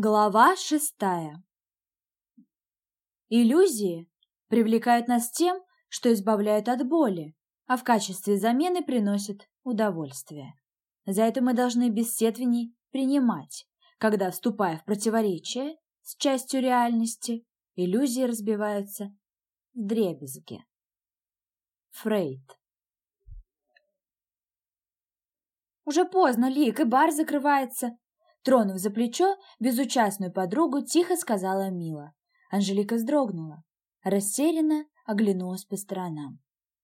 Глава шестая Иллюзии привлекают нас тем, что избавляют от боли, а в качестве замены приносят удовольствие. За это мы должны без сетвений принимать, когда, вступая в противоречие с частью реальности, иллюзии разбиваются в дребезги. Фрейд Уже поздно, Лик, и бар закрывается. Тронув за плечо безучастную подругу, тихо сказала Мила. Анжелика вздрогнула. Растерянно оглянулась по сторонам.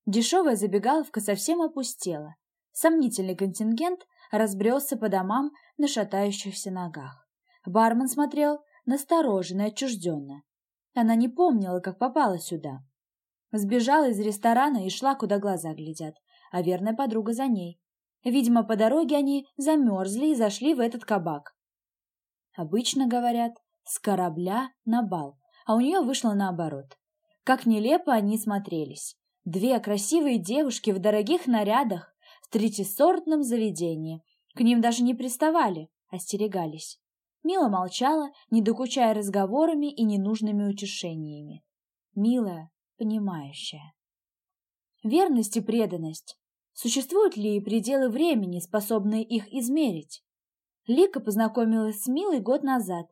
Дешевая забегаловка совсем опустела. Сомнительный контингент разбрелся по домам на шатающихся ногах. Бармен смотрел настороженно и отчужденно. Она не помнила, как попала сюда. Сбежала из ресторана и шла, куда глаза глядят, а верная подруга за ней. Видимо, по дороге они замерзли и зашли в этот кабак. Обычно говорят «с корабля на бал», а у нее вышло наоборот. Как нелепо они смотрелись. Две красивые девушки в дорогих нарядах в третисортном заведении. К ним даже не приставали, остерегались. Мила молчала, не докучая разговорами и ненужными утешениями. Милая, понимающая. Верность и преданность. Существуют ли пределы времени, способные их измерить? Лика познакомилась с Милой год назад,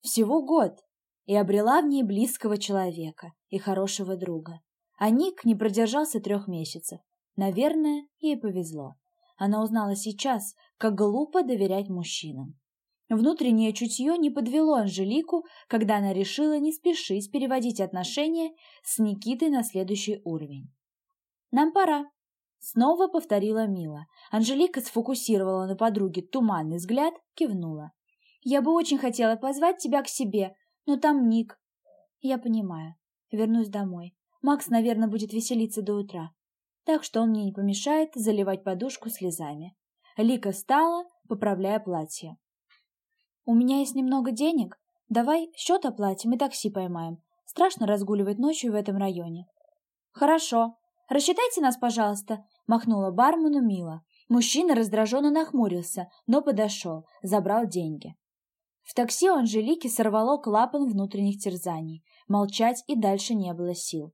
всего год, и обрела в ней близкого человека и хорошего друга. А Ник не продержался трех месяцев. Наверное, ей повезло. Она узнала сейчас, как глупо доверять мужчинам. Внутреннее чутье не подвело Анжелику, когда она решила не спешить переводить отношения с Никитой на следующий уровень. «Нам пора», Снова повторила Мила. Анжелика сфокусировала на подруге туманный взгляд, кивнула. «Я бы очень хотела позвать тебя к себе, но там Ник». «Я понимаю. Вернусь домой. Макс, наверное, будет веселиться до утра. Так что он мне не помешает заливать подушку слезами». Лика встала, поправляя платье. «У меня есть немного денег. Давай счет оплатим и такси поймаем. Страшно разгуливать ночью в этом районе». «Хорошо», «Рассчитайте нас, пожалуйста», — махнула бармену Мила. Мужчина раздраженно нахмурился, но подошел, забрал деньги. В такси у Анжелики сорвало клапан внутренних терзаний. Молчать и дальше не было сил.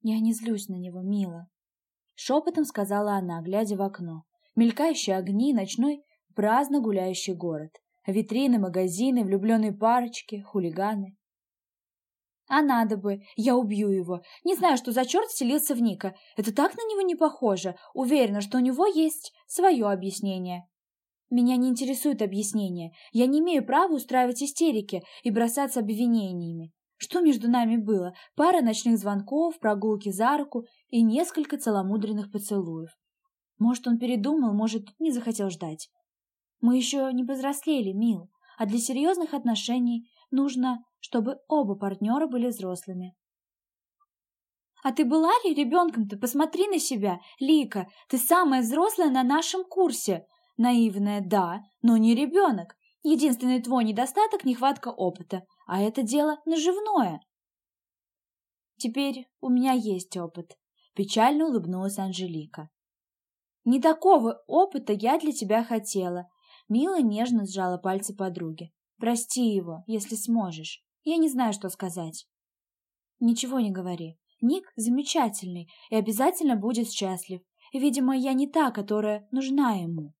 «Я не злюсь на него, Мила», — шепотом сказала она, глядя в окно. Мелькающие огни, ночной праздно гуляющий город. Витрины, магазины, влюбленные парочки, хулиганы. А надо бы, я убью его. Не знаю, что за черт вселился в Ника. Это так на него не похоже. Уверена, что у него есть свое объяснение. Меня не интересует объяснение. Я не имею права устраивать истерики и бросаться обвинениями. Что между нами было? Пара ночных звонков, прогулки за руку и несколько целомудренных поцелуев. Может, он передумал, может, не захотел ждать. Мы еще не повзрослели, Мил, а для серьезных отношений нужно чтобы оба партнера были взрослыми. «А ты была ли ребенком-то? Посмотри на себя, Лика, ты самая взрослая на нашем курсе!» Наивная, да, но не ребенок. Единственный твой недостаток – нехватка опыта, а это дело наживное. Теперь у меня есть опыт. Печально улыбнулась Анжелика. Не такого опыта я для тебя хотела. Мила нежно сжала пальцы подруги. Прости его, если сможешь. Я не знаю, что сказать. Ничего не говори. Ник замечательный и обязательно будет счастлив. видимо, я не та, которая нужна ему.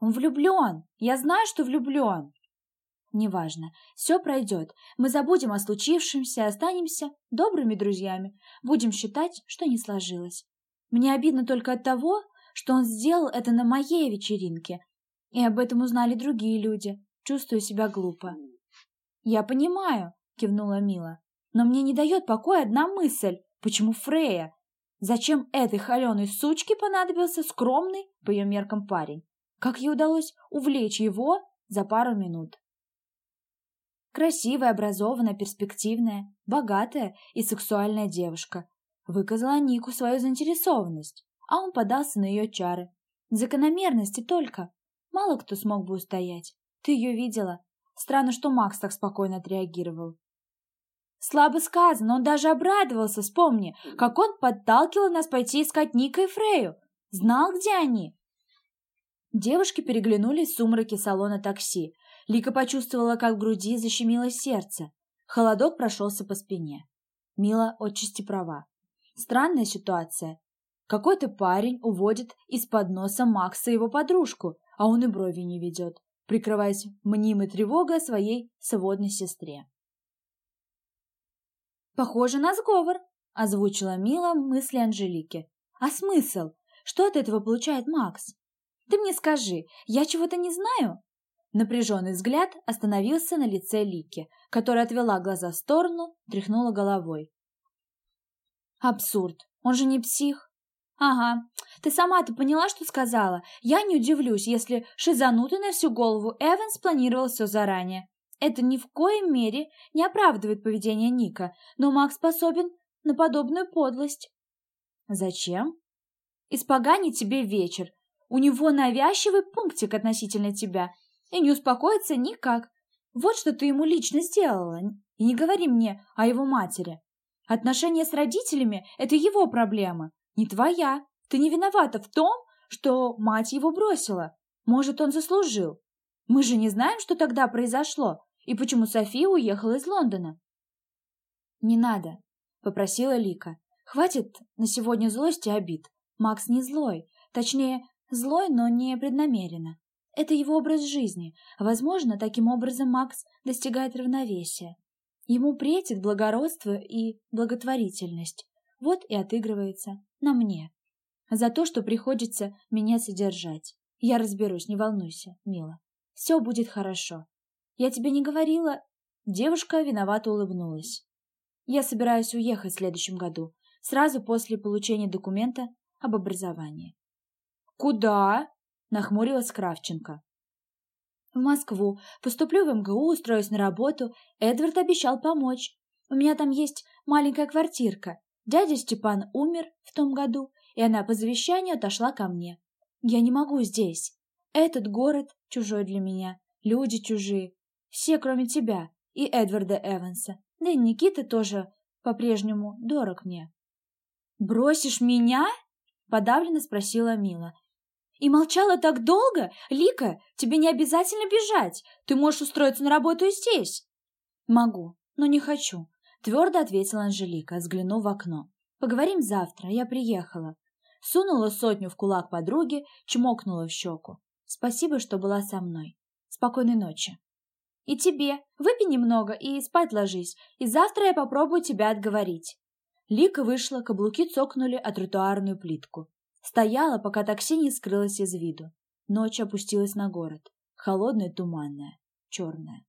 Он влюблен. Я знаю, что влюблен. Неважно. Все пройдет. Мы забудем о случившемся останемся добрыми друзьями. Будем считать, что не сложилось. Мне обидно только от того, что он сделал это на моей вечеринке. И об этом узнали другие люди. Чувствую себя глупо. «Я понимаю», — кивнула Мила. «Но мне не дает покоя одна мысль. Почему Фрея? Зачем этой холеной сучке понадобился скромный, по ее меркам, парень? Как ей удалось увлечь его за пару минут?» Красивая, образованная, перспективная, богатая и сексуальная девушка выказала Нику свою заинтересованность, а он подался на ее чары. Закономерности только. Мало кто смог бы устоять. Ты ее видела. Странно, что Макс так спокойно отреагировал. Слабо сказано, он даже обрадовался, вспомни, как он подталкивал нас пойти искать Ника и Фрею. Знал, где они. Девушки переглянулись в сумраке салона такси. Лика почувствовала, как в груди защемило сердце. Холодок прошелся по спине. Мила отчасти права. Странная ситуация. Какой-то парень уводит из-под носа Макса его подружку, а он и брови не ведет, прикрываясь мнимой тревогой своей сводной сестре. «Похоже на сговор», — озвучила Мила мысли Анжелики. «А смысл? Что от этого получает Макс?» «Ты мне скажи, я чего-то не знаю?» Напряженный взгляд остановился на лице Лики, которая отвела глаза в сторону, тряхнула головой. «Абсурд! Он же не псих!» «Ага, ты сама-то поняла, что сказала? Я не удивлюсь, если шизанутый на всю голову Эван спланировал все заранее. Это ни в коей мере не оправдывает поведение Ника, но Макс способен на подобную подлость». «Зачем?» «Испоганить тебе вечер, у него навязчивый пунктик относительно тебя, и не успокоится никак. Вот что ты ему лично сделала. И не говори мне о его матери. Отношения с родителями – это его проблема, не твоя. Ты не виновата в том, что мать его бросила. Может, он заслужил. Мы же не знаем, что тогда произошло, и почему София уехала из Лондона. «Не надо», — попросила Лика. «Хватит на сегодня злости и обид. Макс не злой. Точнее, Злой, но не преднамеренно. Это его образ жизни. Возможно, таким образом Макс достигает равновесия. Ему претит благородство и благотворительность. Вот и отыгрывается на мне. За то, что приходится меня содержать. Я разберусь, не волнуйся, мила. Все будет хорошо. Я тебе не говорила... Девушка виновато улыбнулась. Я собираюсь уехать в следующем году, сразу после получения документа об образовании. «Куда?» – нахмурилась Кравченко. «В Москву. Поступлю в МГУ, устроюсь на работу. Эдвард обещал помочь. У меня там есть маленькая квартирка. Дядя Степан умер в том году, и она по завещанию отошла ко мне. Я не могу здесь. Этот город чужой для меня, люди чужие. Все, кроме тебя и Эдварда Эванса. Да и Никита тоже по-прежнему дорог мне». «Бросишь меня?» – подавленно спросила Мила. И молчала так долго? Лика, тебе не обязательно бежать. Ты можешь устроиться на работу и здесь. Могу, но не хочу, твердо ответила Анжелика, взглянув в окно. Поговорим завтра, я приехала. Сунула сотню в кулак подруги, чмокнула в щеку. Спасибо, что была со мной. Спокойной ночи. И тебе. Выпей немного и спать ложись, и завтра я попробую тебя отговорить. Лика вышла, каблуки цокнули о тротуарную плитку. Стояла, пока такси не скрылось из виду. Ночь опустилась на город. Холодная, туманная, черная.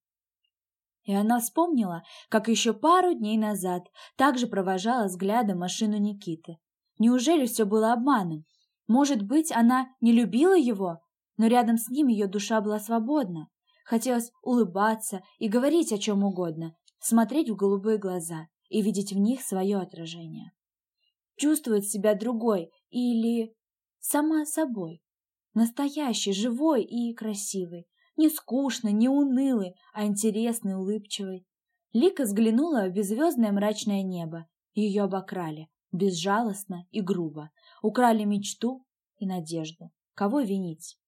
И она вспомнила, как еще пару дней назад также провожала взглядом машину Никиты. Неужели все было обманом? Может быть, она не любила его, но рядом с ним ее душа была свободна. Хотелось улыбаться и говорить о чем угодно, смотреть в голубые глаза и видеть в них свое отражение. Чувствовать себя другой, или сама собой. Настоящий, живой и красивый. Не скучный, не унылый, а интересный, улыбчивый. Лика взглянула в беззвездное мрачное небо. Ее обокрали. Безжалостно и грубо. Украли мечту и надежду. Кого винить?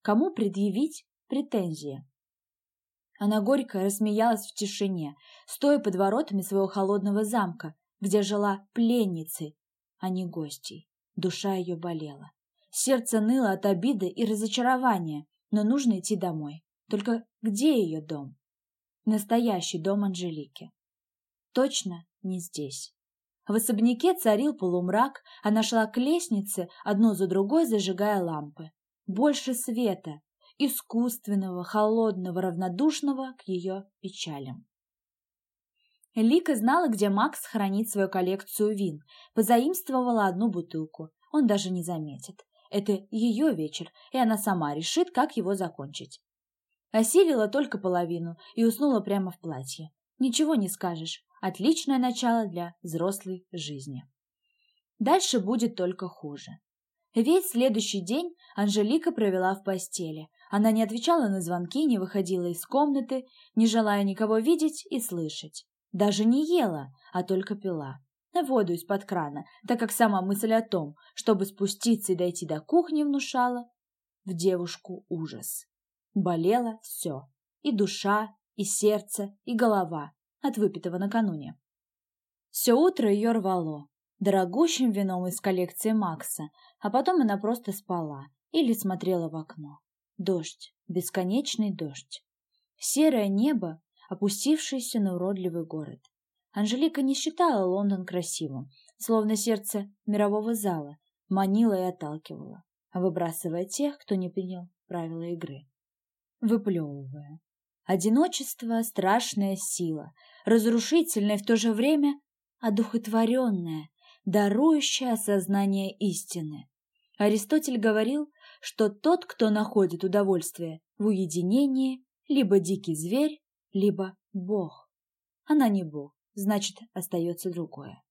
Кому предъявить претензии? Она горько рассмеялась в тишине, стоя под воротами своего холодного замка, где жила пленницей, а не гостей. Душа ее болела. Сердце ныло от обиды и разочарования, но нужно идти домой. Только где ее дом? Настоящий дом Анжелики. Точно не здесь. В особняке царил полумрак, она шла к лестнице, одну за другой зажигая лампы. Больше света, искусственного, холодного, равнодушного к ее печалям. Лика знала, где Макс хранит свою коллекцию вин, позаимствовала одну бутылку. Он даже не заметит. Это ее вечер, и она сама решит, как его закончить. Осилила только половину и уснула прямо в платье. Ничего не скажешь. Отличное начало для взрослой жизни. Дальше будет только хуже. Весь следующий день Анжелика провела в постели. Она не отвечала на звонки, не выходила из комнаты, не желая никого видеть и слышать. Даже не ела, а только пила. Воду из-под крана, так как сама мысль о том, чтобы спуститься и дойти до кухни, внушала. в девушку ужас. Болело все. И душа, и сердце, и голова от выпитого накануне. Все утро ее рвало дорогущим вином из коллекции Макса, а потом она просто спала или смотрела в окно. Дождь, бесконечный дождь. Серое небо, опустившееся на уродливый город. Анжелика не считала Лондон красивым, словно сердце мирового зала, манило и отталкивало, выбрасывая тех, кто не принял правила игры. Выплевывая. Одиночество — страшная сила, разрушительная в то же время одухотворенная, дарующая осознание истины. Аристотель говорил, что тот, кто находит удовольствие в уединении, либо дикий зверь, либо бог. Она не бог, значит, остается другое.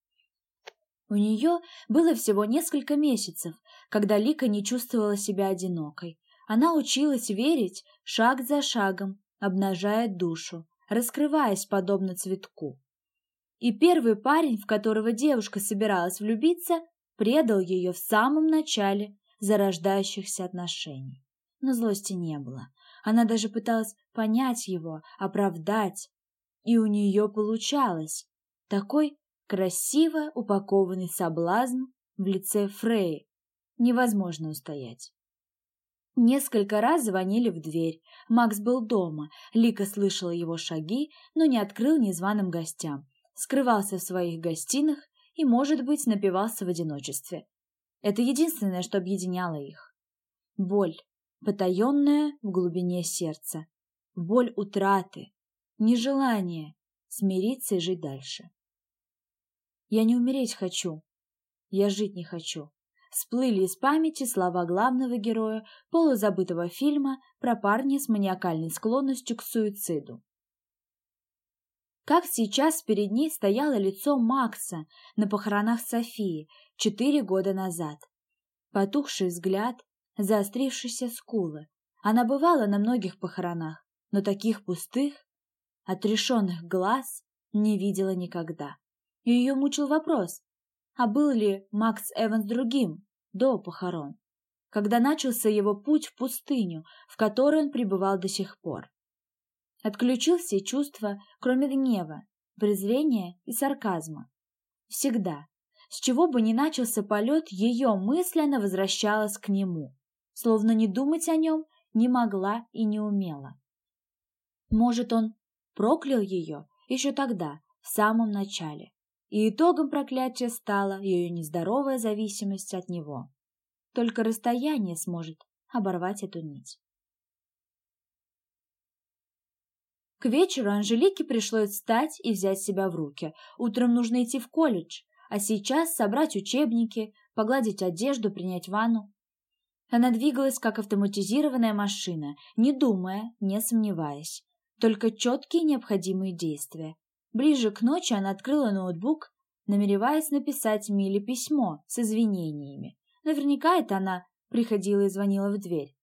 У нее было всего несколько месяцев, когда Лика не чувствовала себя одинокой. Она училась верить шаг за шагом, обнажая душу, раскрываясь подобно цветку. И первый парень, в которого девушка собиралась влюбиться, предал ее в самом начале зарождающихся отношений. Но злости не было. Она даже пыталась понять его, оправдать. И у нее получалось. Такой красиво упакованный соблазн в лице Фрей. Невозможно устоять. Несколько раз звонили в дверь. Макс был дома. Лика слышала его шаги, но не открыл незваным гостям. Скрывался в своих гостиных и, может быть, напивался в одиночестве. Это единственное, что объединяло их. Боль, потаенная в глубине сердца. Боль утраты, нежелание смириться и жить дальше. Я не умереть хочу, я жить не хочу всплыли из памяти слова главного героя полузабытого фильма про парня с маниакальной склонностью к суициду. Как сейчас перед ней стояло лицо Макса на похоронах Софии четыре года назад. Потухший взгляд, заострившиеся скулы. Она бывала на многих похоронах, но таких пустых, отрешенных глаз не видела никогда. Ее мучил вопрос, а был ли Макс Эванс другим до похорон, когда начался его путь в пустыню, в которой он пребывал до сих пор? Отключил все чувства, кроме гнева, презрения и сарказма. Всегда, с чего бы ни начался полет, ее мысленно возвращалась к нему, словно не думать о нем не могла и не умела. Может, он проклял ее еще тогда, в самом начале, и итогом проклятия стала ее нездоровая зависимость от него. Только расстояние сможет оборвать эту нить. К вечеру Анжелике пришлось встать и взять себя в руки. Утром нужно идти в колледж, а сейчас собрать учебники, погладить одежду, принять ванну. Она двигалась, как автоматизированная машина, не думая, не сомневаясь. Только четкие необходимые действия. Ближе к ночи она открыла ноутбук, намереваясь написать Миле письмо с извинениями. Наверняка это она приходила и звонила в дверь.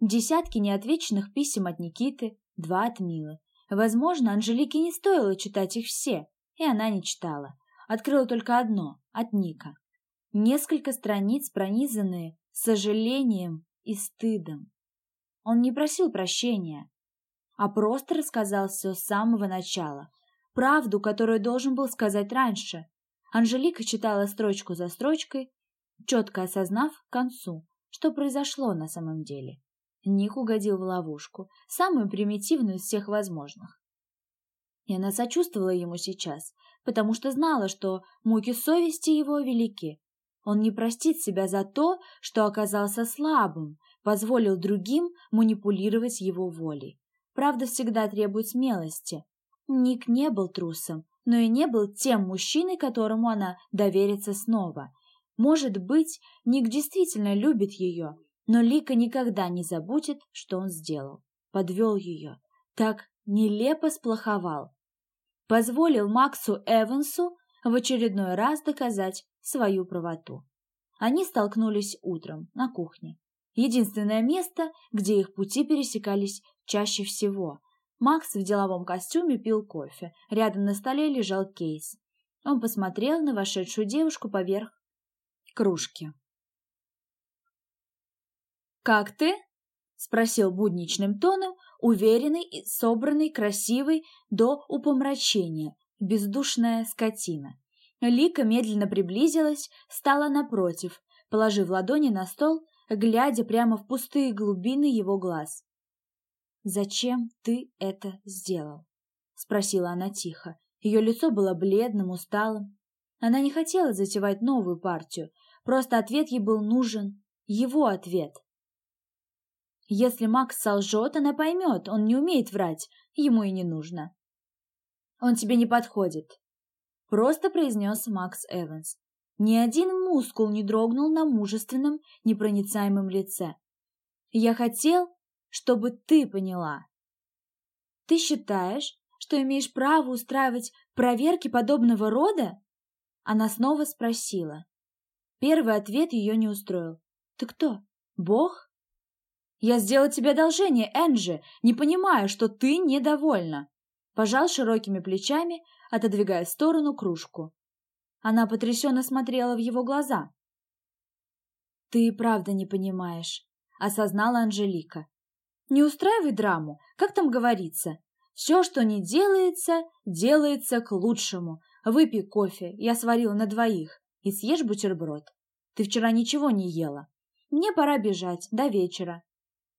Десятки неотвеченных писем от Никиты, два от Милы. Возможно, Анжелике не стоило читать их все, и она не читала. Открыла только одно, от Ника. Несколько страниц, пронизанные сожалением и стыдом. Он не просил прощения, а просто рассказал все с самого начала, правду, которую должен был сказать раньше. Анжелика читала строчку за строчкой, четко осознав к концу, что произошло на самом деле. Ник угодил в ловушку, самую примитивную из всех возможных. И она сочувствовала ему сейчас, потому что знала, что муки совести его велики. Он не простит себя за то, что оказался слабым, позволил другим манипулировать его волей. Правда всегда требует смелости, Ник не был трусом, но и не был тем мужчиной, которому она доверится снова. Может быть, Ник действительно любит ее, но Лика никогда не забудет, что он сделал. Подвел ее. Так нелепо сплоховал. Позволил Максу Эвансу в очередной раз доказать свою правоту. Они столкнулись утром на кухне. Единственное место, где их пути пересекались чаще всего, Макс в деловом костюме пил кофе. Рядом на столе лежал кейс. Он посмотрел на вошедшую девушку поверх кружки. «Как ты?» — спросил будничным тоном, уверенный собранный, красивый до упомрачения, бездушная скотина. Лика медленно приблизилась, стала напротив, положив ладони на стол, глядя прямо в пустые глубины его глаз. «Зачем ты это сделал?» — спросила она тихо. Ее лицо было бледным, усталым. Она не хотела затевать новую партию, просто ответ ей был нужен, его ответ. Если Макс солжет, она поймет, он не умеет врать, ему и не нужно. «Он тебе не подходит», — просто произнес Макс Эванс. Ни один мускул не дрогнул на мужественном, непроницаемом лице. «Я хотел, чтобы ты поняла. Ты считаешь, что имеешь право устраивать проверки подобного рода?» Она снова спросила. Первый ответ ее не устроил. «Ты кто? Бог?» «Я сделал тебе одолжение, Энджи, не понимаю, что ты недовольна!» Пожал широкими плечами, отодвигая в сторону кружку. Она потрясенно смотрела в его глаза. «Ты правда не понимаешь», — осознала Анжелика. «Не устраивай драму, как там говорится. Все, что не делается, делается к лучшему. Выпей кофе, я сварила на двоих, и съешь бутерброд. Ты вчера ничего не ела. Мне пора бежать, до вечера».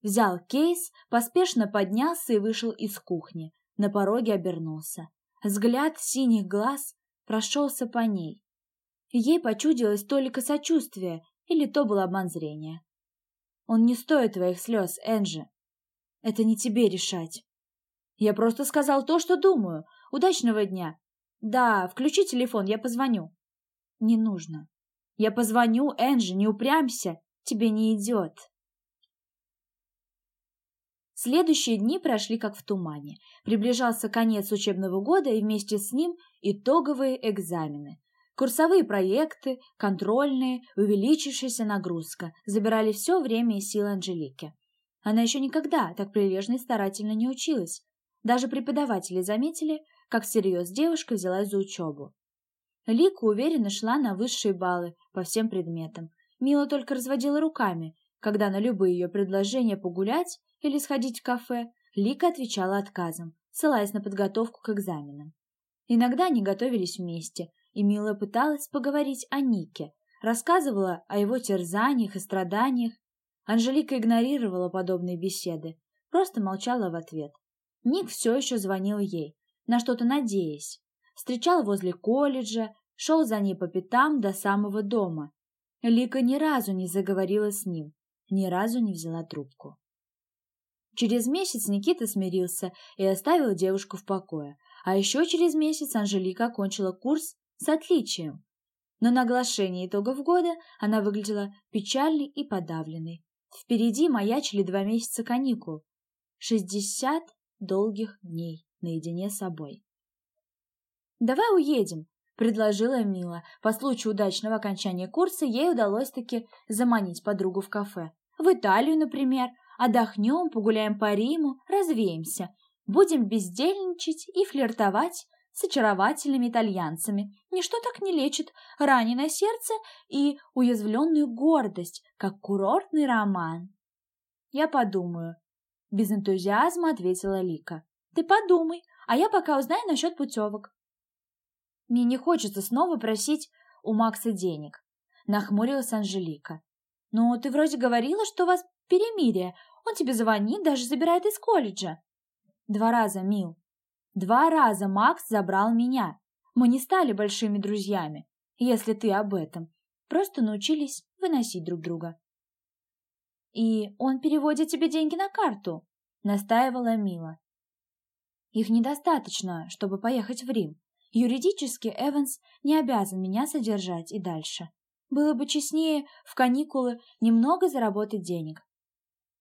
Взял кейс, поспешно поднялся и вышел из кухни. На пороге обернулся. Взгляд синих глаз прошелся по ней. Ей почудилось только сочувствие, или то был обман зрения. «Он не стоит твоих слез, Энджи. Это не тебе решать. Я просто сказал то, что думаю. Удачного дня. Да, включи телефон, я позвоню». «Не нужно. Я позвоню, Энджи, не упрямься. Тебе не идет». Следующие дни прошли как в тумане. Приближался конец учебного года и вместе с ним итоговые экзамены. Курсовые проекты, контрольные, увеличившаяся нагрузка забирали все время и силы Анжелики. Она еще никогда так прилежно и старательно не училась. Даже преподаватели заметили, как всерьез девушка взялась за учебу. Лика уверенно шла на высшие баллы по всем предметам. Мила только разводила руками, когда на любые ее предложения погулять или сходить в кафе, Лика отвечала отказом, ссылаясь на подготовку к экзаменам. Иногда они готовились вместе, и Мила пыталась поговорить о Нике, рассказывала о его терзаниях и страданиях. Анжелика игнорировала подобные беседы, просто молчала в ответ. Ник все еще звонил ей, на что-то надеясь. Встречал возле колледжа, шел за ней по пятам до самого дома. Лика ни разу не заговорила с ним, ни разу не взяла трубку. Через месяц Никита смирился и оставил девушку в покое, а еще через месяц Анжелика окончила курс с отличием. Но на оглашении итогов года она выглядела печальной и подавленной. Впереди маячили два месяца каникул. Шестьдесят долгих дней наедине с собой. «Давай уедем», — предложила Мила. По случаю удачного окончания курса ей удалось таки заманить подругу в кафе. «В Италию, например. Отдохнем, погуляем по Риму, развеемся. Будем бездельничать и флиртовать с очаровательными итальянцами. Ничто так не лечит раненое сердце и уязвленную гордость, как курортный роман. Я подумаю. Без энтузиазма ответила Лика. Ты подумай, а я пока узнаю насчет путевок. Мне не хочется снова просить у Макса денег. Нахмурилась Анжелика. Но ты вроде говорила, что у вас перемирие. Он тебе звонит, даже забирает из колледжа. Два раза, Мил. Два раза Макс забрал меня. Мы не стали большими друзьями, если ты об этом. Просто научились выносить друг друга. «И он переводит тебе деньги на карту», — настаивала Мила. «Их недостаточно, чтобы поехать в Рим. Юридически Эванс не обязан меня содержать и дальше. Было бы честнее в каникулы немного заработать денег,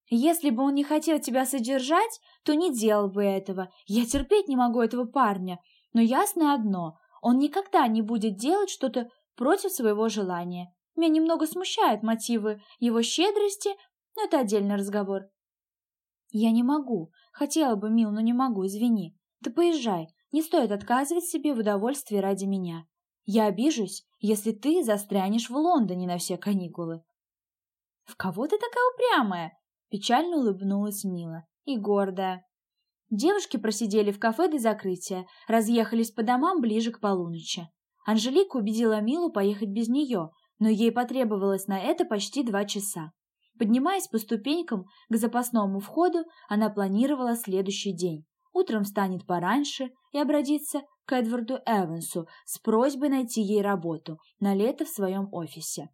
если бы он не хотел тебя содержать, то не делал бы этого. Я терпеть не могу этого парня. Но ясно одно, он никогда не будет делать что-то против своего желания. Меня немного смущают мотивы его щедрости, но это отдельный разговор. Я не могу. Хотела бы, Мил, но не могу, извини. Ты поезжай. Не стоит отказывать себе в удовольствии ради меня. Я обижусь, если ты застрянешь в Лондоне на все каникулы. «В кого ты такая упрямая?» Печально улыбнулась Мила. «И гордая». Девушки просидели в кафе до закрытия, разъехались по домам ближе к полуночи. Анжелика убедила Милу поехать без нее, но ей потребовалось на это почти два часа. Поднимаясь по ступенькам к запасному входу, она планировала следующий день. Утром встанет пораньше и обратится к Эдварду Эвансу с просьбой найти ей работу на лето в своем офисе.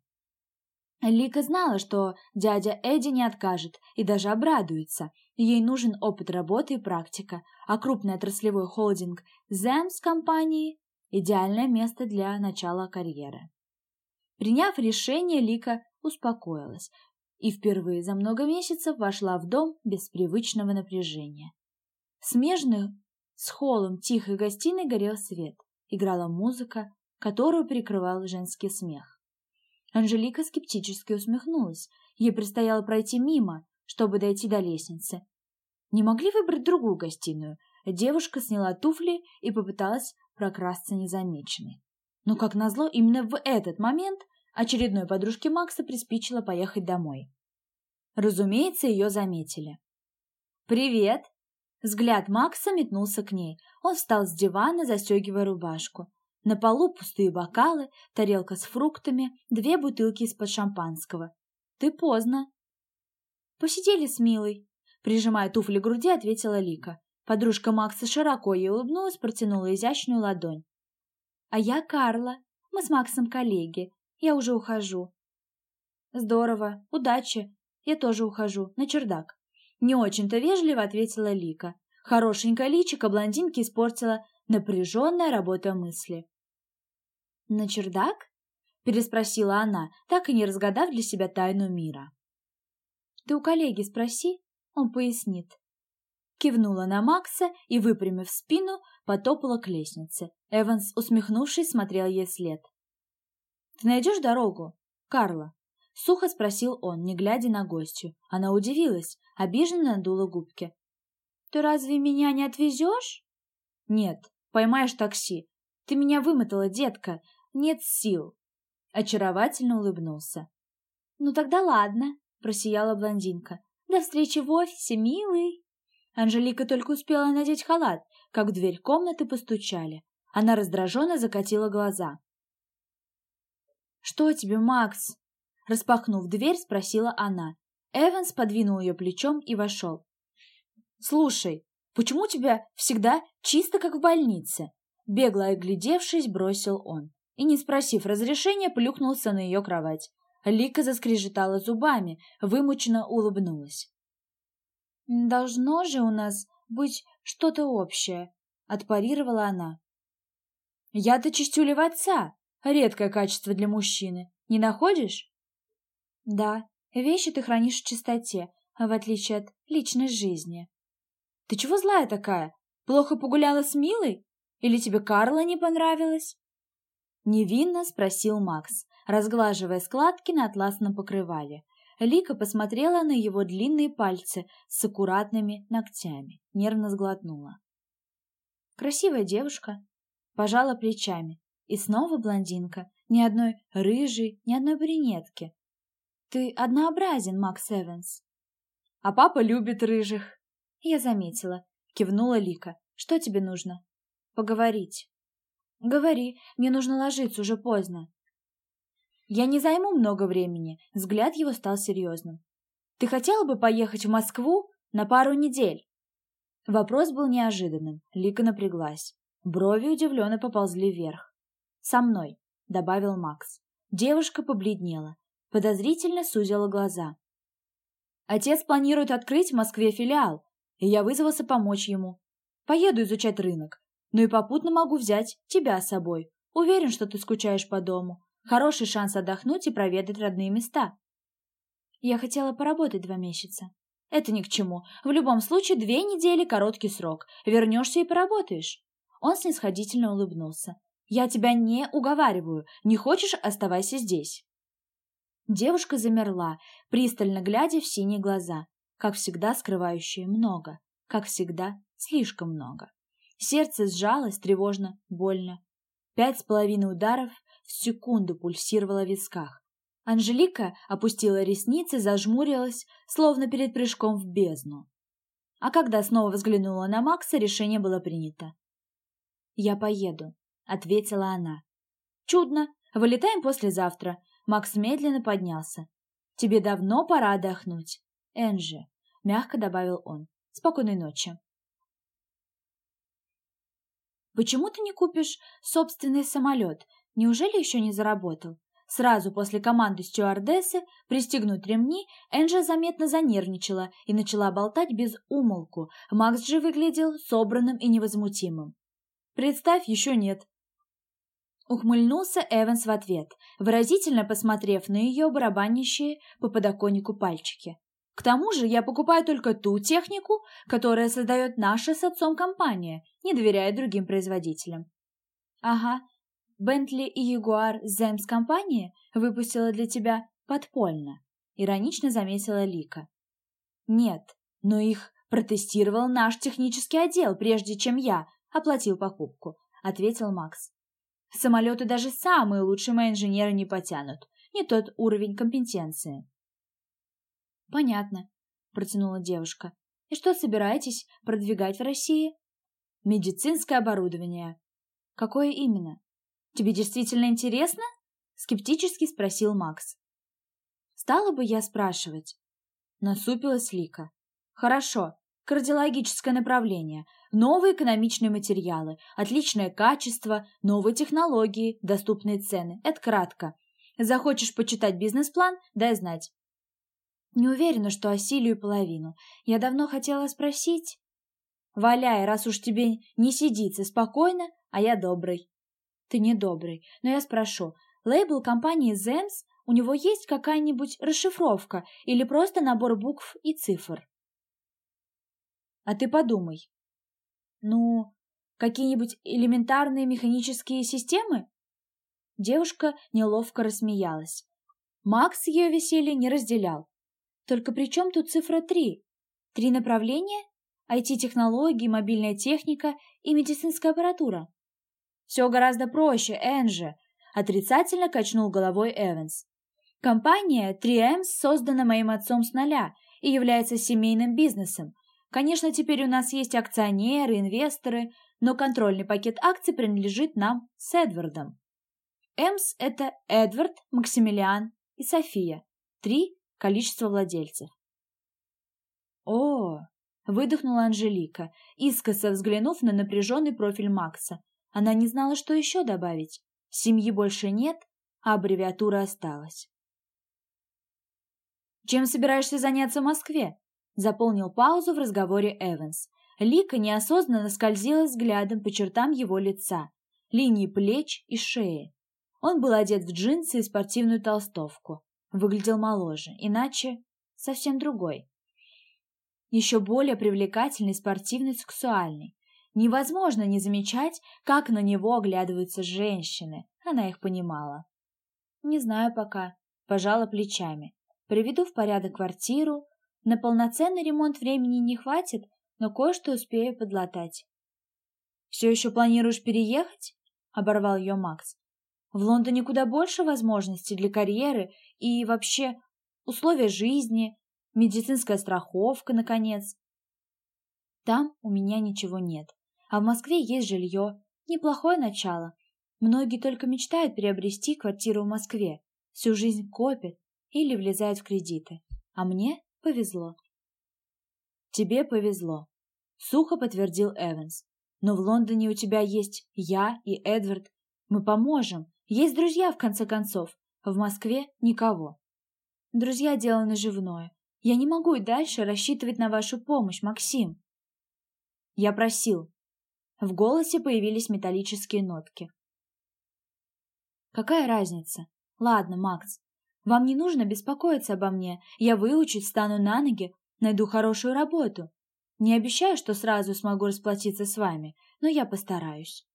Лика знала, что дядя Эдди не откажет и даже обрадуется. Ей нужен опыт работы и практика, а крупный отраслевой холдинг «Земс» компании – идеальное место для начала карьеры. Приняв решение, Лика успокоилась и впервые за много месяцев вошла в дом без привычного напряжения. Смежный с холлом тихой гостиной горел свет, играла музыка, которую перекрывал женский смех. Анжелика скептически усмехнулась. Ей предстояло пройти мимо, чтобы дойти до лестницы. Не могли выбрать другую гостиную? Девушка сняла туфли и попыталась прокрасться незамеченной. Но, как назло, именно в этот момент очередной подружке Макса приспичило поехать домой. Разумеется, ее заметили. «Привет!» Взгляд Макса метнулся к ней. Он встал с дивана, застегивая рубашку. На полу пустые бокалы, тарелка с фруктами, две бутылки из-под шампанского. Ты поздно. Посидели с Милой. Прижимая туфли к груди, ответила Лика. Подружка Макса широко ей улыбнулась, протянула изящную ладонь. А я Карла. Мы с Максом коллеги. Я уже ухожу. Здорово. Удачи. Я тоже ухожу. На чердак. Не очень-то вежливо ответила Лика. Хорошенькая личико блондинки испортила напряженная работа мысли. «На чердак?» — переспросила она, так и не разгадав для себя тайну мира. «Ты у коллеги спроси, он пояснит». Кивнула на Макса и, выпрямив спину, потопала к лестнице. Эванс, усмехнувшись, смотрел ей след. «Ты найдешь дорогу, Карла?» — сухо спросил он, не глядя на гостью. Она удивилась, обиженно надула губки. «Ты разве меня не отвезешь?» «Нет, Поймаешь такси. Ты меня вымотала, детка. Нет сил. Очаровательно улыбнулся. Ну тогда ладно, просияла блондинка. До встречи в офисе, милый. Анжелика только успела надеть халат, как в дверь комнаты постучали. Она раздраженно закатила глаза. «Что тебе, Макс?» Распахнув дверь, спросила она. Эванс подвинул ее плечом и вошел. «Слушай, Почему у тебя всегда чисто, как в больнице?» Бегло оглядевшись, бросил он. И, не спросив разрешения, плюхнулся на ее кровать. Лика заскрежетала зубами, вымученно улыбнулась. «Должно же у нас быть что-то общее», — отпарировала она. «Я-то чистюлев отца, редкое качество для мужчины, не находишь?» «Да, вещи ты хранишь в чистоте, в отличие от личной жизни», ты чего злая такая? Плохо погуляла с Милой? Или тебе Карла не понравилась?» Невинно спросил Макс, разглаживая складки на атласном покрывале. Лика посмотрела на его длинные пальцы с аккуратными ногтями, нервно сглотнула. «Красивая девушка», пожала плечами. И снова блондинка, ни одной рыжей, ни одной брюнетки. «Ты однообразен, Макс Эванс». «А папа любит рыжих», я заметила. Кивнула Лика. Что тебе нужно? Поговорить. Говори, мне нужно ложиться, уже поздно. Я не займу много времени. Взгляд его стал серьезным. Ты хотела бы поехать в Москву на пару недель? Вопрос был неожиданным. Лика напряглась. Брови удивленно поползли вверх. «Со мной», — добавил Макс. Девушка побледнела, подозрительно сузила глаза. «Отец планирует открыть в Москве филиал и я вызвался помочь ему. Поеду изучать рынок, но и попутно могу взять тебя с собой. Уверен, что ты скучаешь по дому. Хороший шанс отдохнуть и проведать родные места. Я хотела поработать два месяца. Это ни к чему. В любом случае, две недели – короткий срок. Вернешься и поработаешь. Он снисходительно улыбнулся. Я тебя не уговариваю. Не хочешь – оставайся здесь. Девушка замерла, пристально глядя в синие глаза как всегда скрывающие много, как всегда слишком много. Сердце сжалось тревожно, больно. Пять с половиной ударов в секунду пульсировало в висках. Анжелика опустила ресницы, зажмурилась, словно перед прыжком в бездну. А когда снова взглянула на Макса, решение было принято. «Я поеду», — ответила она. «Чудно. Вылетаем послезавтра». Макс медленно поднялся. «Тебе давно пора отдохнуть, Энджи», — мягко добавил он. «Спокойной ночи». «Почему ты не купишь собственный самолет? Неужели еще не заработал?» Сразу после команды стюардессы пристегнуть ремни Энджи заметно занервничала и начала болтать без умолку. Макс же выглядел собранным и невозмутимым. «Представь, еще нет». Ухмыльнулся Эванс в ответ, выразительно посмотрев на ее барабанящие по подоконнику пальчики. «К тому же я покупаю только ту технику, которая создает наша с отцом компания, не доверяя другим производителям». «Ага, Бентли и Ягуар Земс компания выпустила для тебя подпольно, иронично заметила Лика. Нет, но их протестировал наш технический отдел, прежде чем я оплатил покупку, ответил Макс. Самолеты даже самые лучшие мои инженеры не потянут, не тот уровень компетенции. Понятно, протянула девушка. И что собираетесь продвигать в России? Медицинское оборудование. Какое именно? Тебе действительно интересно? Скептически спросил Макс. Стала бы я спрашивать. Насупилась Лика. Хорошо, кардиологическое направление, новые экономичные материалы, отличное качество, новые технологии, доступные цены. Это кратко. Захочешь почитать бизнес-план, дай знать. Не уверена, что осилию половину. Я давно хотела спросить. Валяй, раз уж тебе не сидится спокойно, а я добрый. Ты недобрый, но я спрошу, лейбл компании Zems, у него есть какая-нибудь расшифровка или просто набор букв и цифр? А ты подумай. Ну, какие-нибудь элементарные механические системы? Девушка неловко рассмеялась. Макс ее веселье не разделял. Только при чем тут цифра три? Три направления? IT-технологии, мобильная техника и медицинская аппаратура. «Все гораздо проще, Энджи», — отрицательно качнул головой Эванс. «Компания 3M создана моим отцом с нуля и является семейным бизнесом. Конечно, теперь у нас есть акционеры, инвесторы, но контрольный пакет акций принадлежит нам с Эдвардом. Эмс – это Эдвард, Максимилиан и София. Три – количество владельцев. О, выдохнула Анжелика, искоса взглянув на напряженный профиль Макса. Она не знала, что еще добавить. Семьи больше нет, а аббревиатура осталась. «Чем собираешься заняться в Москве?» Заполнил паузу в разговоре Эванс. Лика неосознанно скользила взглядом по чертам его лица, линии плеч и шеи. Он был одет в джинсы и спортивную толстовку. Выглядел моложе, иначе совсем другой. Еще более привлекательный, спортивный, сексуальный. Невозможно не замечать, как на него оглядываются женщины. Она их понимала. Не знаю пока. Пожала плечами. Приведу в порядок квартиру. На полноценный ремонт времени не хватит, но кое-что успею подлатать. «Все еще планируешь переехать?» — оборвал ее Макс. «В Лондоне куда больше возможностей для карьеры и вообще условия жизни, медицинская страховка, наконец. Там у меня ничего нет. А в Москве есть жилье. Неплохое начало. Многие только мечтают приобрести квартиру в Москве. Всю жизнь копят или влезают в кредиты. А мне повезло. Тебе повезло, сухо подтвердил Эванс. Но в Лондоне у тебя есть я и Эдвард. Мы поможем. Есть друзья, в конце концов. В Москве никого. Друзья – дело наживное. Я не могу и дальше рассчитывать на вашу помощь, Максим. Я просил, в голосе появились металлические нотки. «Какая разница? Ладно, Макс, вам не нужно беспокоиться обо мне. Я выучусь, стану на ноги, найду хорошую работу. Не обещаю, что сразу смогу расплатиться с вами, но я постараюсь».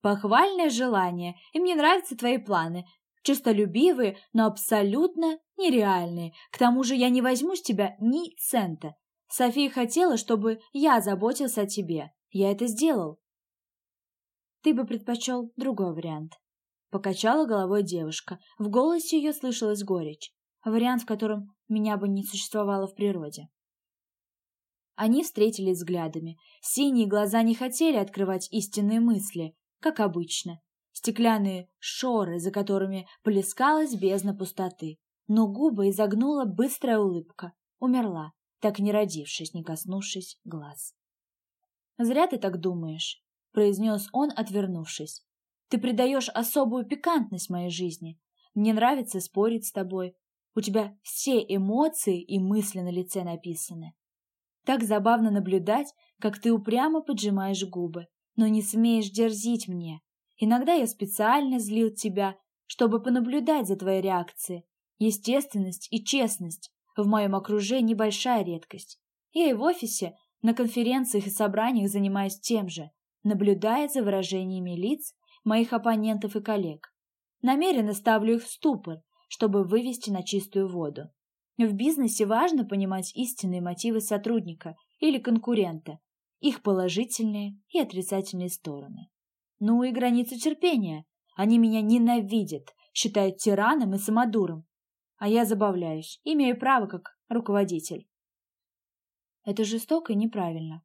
«Похвальное желание, и мне нравятся твои планы. Чистолюбивые, но абсолютно нереальные. К тому же я не возьму с тебя ни цента. София хотела, чтобы я заботился о тебе. Я это сделал. Ты бы предпочел другой вариант. Покачала головой девушка. В голосе ее слышалась горечь. Вариант, в котором меня бы не существовало в природе. Они встретились взглядами. Синие глаза не хотели открывать истинные мысли, как обычно. Стеклянные шоры, за которыми плескалась бездна пустоты. Но губы изогнула быстрая улыбка. Умерла, так не родившись, не коснувшись глаз. «Зря ты так думаешь», — произнес он, отвернувшись. «Ты придаешь особую пикантность моей жизни. Мне нравится спорить с тобой. У тебя все эмоции и мысли на лице написаны. Так забавно наблюдать, как ты упрямо поджимаешь губы, но не смеешь дерзить мне. Иногда я специально злил тебя, чтобы понаблюдать за твоей реакцией. Естественность и честность в моем окружении большая редкость. Я и в офисе, на конференциях и собраниях занимаюсь тем же, наблюдая за выражениями лиц моих оппонентов и коллег. Намеренно ставлю их в ступор, чтобы вывести на чистую воду. В бизнесе важно понимать истинные мотивы сотрудника или конкурента, их положительные и отрицательные стороны. Ну и границу терпения. Они меня ненавидят, считают тираном и самодуром. А я забавляюсь, имею право как руководитель. Это жестоко и неправильно.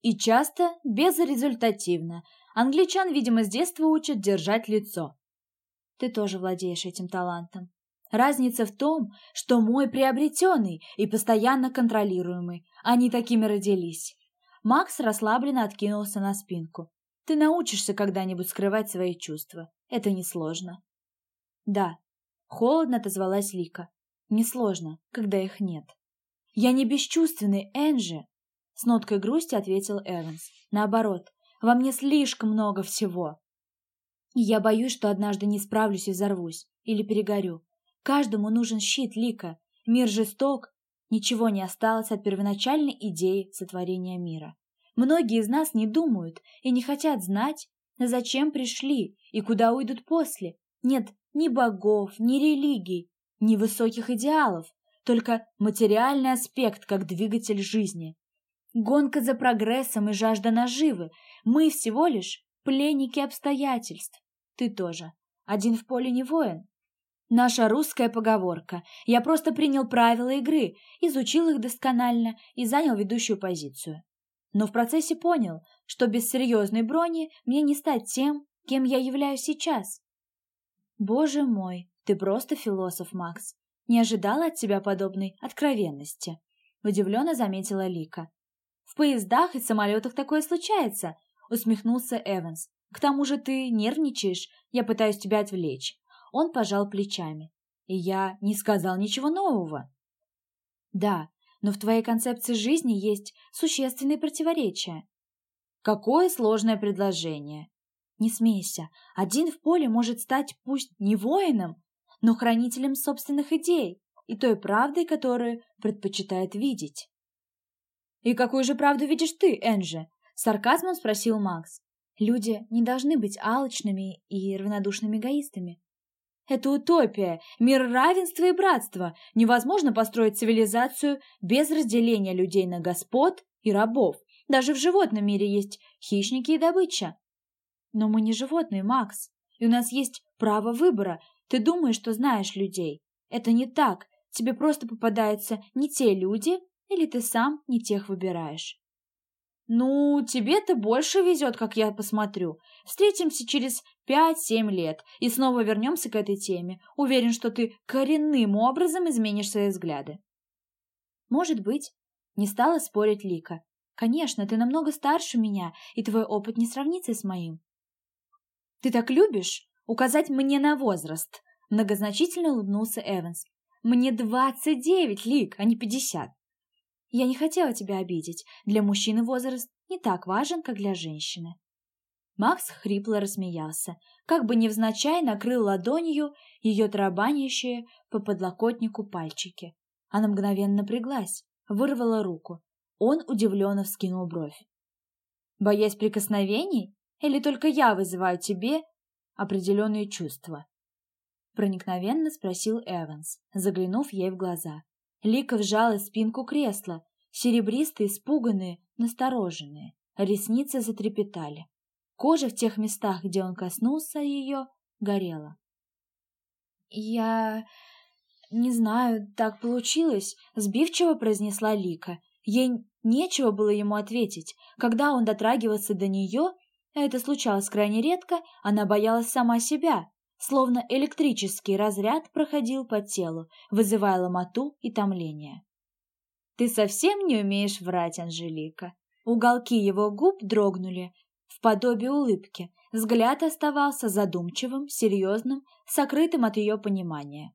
И часто безрезультативно. Англичан, видимо, с детства учат держать лицо. Ты тоже владеешь этим талантом. Разница в том, что мой приобретенный и постоянно контролируемый. Они такими родились. Макс расслабленно откинулся на спинку. Ты научишься когда-нибудь скрывать свои чувства. Это несложно. Да, холодно отозвалась Лика. Несложно, когда их нет. Я не бесчувственный, Энджи, с ноткой грусти ответил Эванс. Наоборот, во мне слишком много всего. я боюсь, что однажды не справлюсь и взорвусь. Или перегорю. Каждому нужен щит Лика. Мир жесток. Ничего не осталось от первоначальной идеи сотворения мира. Многие из нас не думают и не хотят знать, зачем пришли и куда уйдут после. Нет ни богов, ни религий, ни высоких идеалов, только материальный аспект как двигатель жизни. Гонка за прогрессом и жажда наживы. Мы всего лишь пленники обстоятельств. Ты тоже. Один в поле не воин. Наша русская поговорка. Я просто принял правила игры, изучил их досконально и занял ведущую позицию. Но в процессе понял, что без серьезной брони мне не стать тем, кем я являюсь сейчас. Боже мой, ты просто философ, Макс. Не ожидала от тебя подобной откровенности. Удивленно заметила Лика. В поездах и самолетах такое случается, усмехнулся Эванс. К тому же ты нервничаешь, я пытаюсь тебя отвлечь. Он пожал плечами. И я не сказал ничего нового. Да, но в твоей концепции жизни есть существенные противоречия. Какое сложное предложение. Не смейся, один в поле может стать пусть не воином, но хранителем собственных идей и той правдой, которую предпочитает видеть. «И какую же правду видишь ты, Энджи?» — сарказмом спросил Макс. «Люди не должны быть алчными и равнодушными эгоистами. Это утопия, мир равенства и братства. Невозможно построить цивилизацию без разделения людей на господ и рабов. Даже в животном мире есть хищники и добыча. Но мы не животные, Макс, и у нас есть право выбора. Ты думаешь, что знаешь людей. Это не так. Тебе просто попадаются не те люди, или ты сам не тех выбираешь. «Ну, тебе-то больше везет, как я посмотрю. Встретимся через пять-семь лет и снова вернемся к этой теме. Уверен, что ты коренным образом изменишь свои взгляды». «Может быть», — не стала спорить Лика. «Конечно, ты намного старше меня, и твой опыт не сравнится с моим». «Ты так любишь указать мне на возраст?» Многозначительно улыбнулся Эванс. «Мне двадцать девять, Лик, а не пятьдесят. Я не хотела тебя обидеть. Для мужчины возраст не так важен, как для женщины. Макс хрипло рассмеялся, как бы невзначай накрыл ладонью ее тарабанящие по подлокотнику пальчики. Она мгновенно напряглась, вырвала руку. Он удивленно вскинул бровь. «Боясь прикосновений? Или только я вызываю тебе определенные чувства?» Проникновенно спросил Эванс, заглянув ей в глаза. Лика вжала спинку кресла, серебристые, испуганные, настороженные. Ресницы затрепетали. Кожа в тех местах, где он коснулся ее, горела. «Я... не знаю, так получилось», — сбивчиво произнесла Лика. Ей нечего было ему ответить. Когда он дотрагивался до нее, это случалось крайне редко, она боялась сама себя, словно электрический разряд проходил по телу, вызывая ломоту и томление. «Ты совсем не умеешь врать, Анжелика!» Уголки его губ дрогнули в подобие улыбки, взгляд оставался задумчивым, серьезным, сокрытым от ее понимания.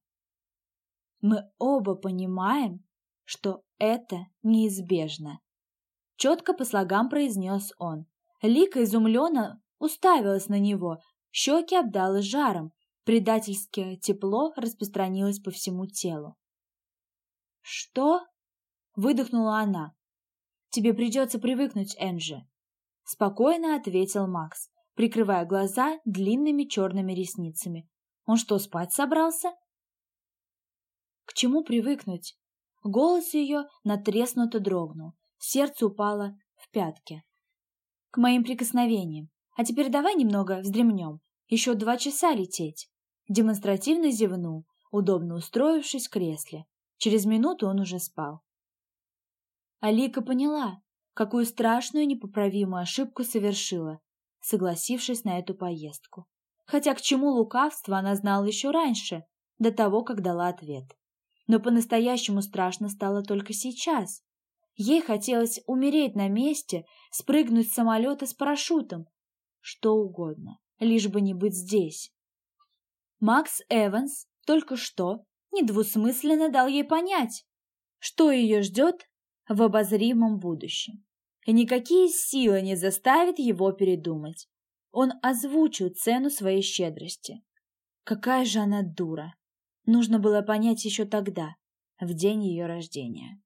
«Мы оба понимаем, что это неизбежно», — четко по слогам произнес он. Лика изумленно уставилась на него, щеки обдало жаром, предательское тепло распространилось по всему телу. «Что?» — выдохнула она. «Тебе придется привыкнуть, Энджи», — спокойно ответил Макс, прикрывая глаза длинными черными ресницами. «Он что, спать собрался?» «К чему привыкнуть?» Голос ее натреснуто дрогнул, сердце упало в пятки. «К моим прикосновениям. А теперь давай немного вздремнем. Еще два часа лететь». Демонстративно зевнул, удобно устроившись в кресле. Через минуту он уже спал. Алика поняла, какую страшную непоправимую ошибку совершила, согласившись на эту поездку. Хотя к чему лукавство она знала еще раньше, до того, как дала ответ. Но по-настоящему страшно стало только сейчас. Ей хотелось умереть на месте, спрыгнуть с самолета с парашютом. Что угодно, лишь бы не быть здесь. Макс Эванс только что недвусмысленно дал ей понять, что ее ждет в обозримом будущем. И никакие силы не заставят его передумать. Он озвучил цену своей щедрости. Какая же она дура! Нужно было понять еще тогда, в день ее рождения.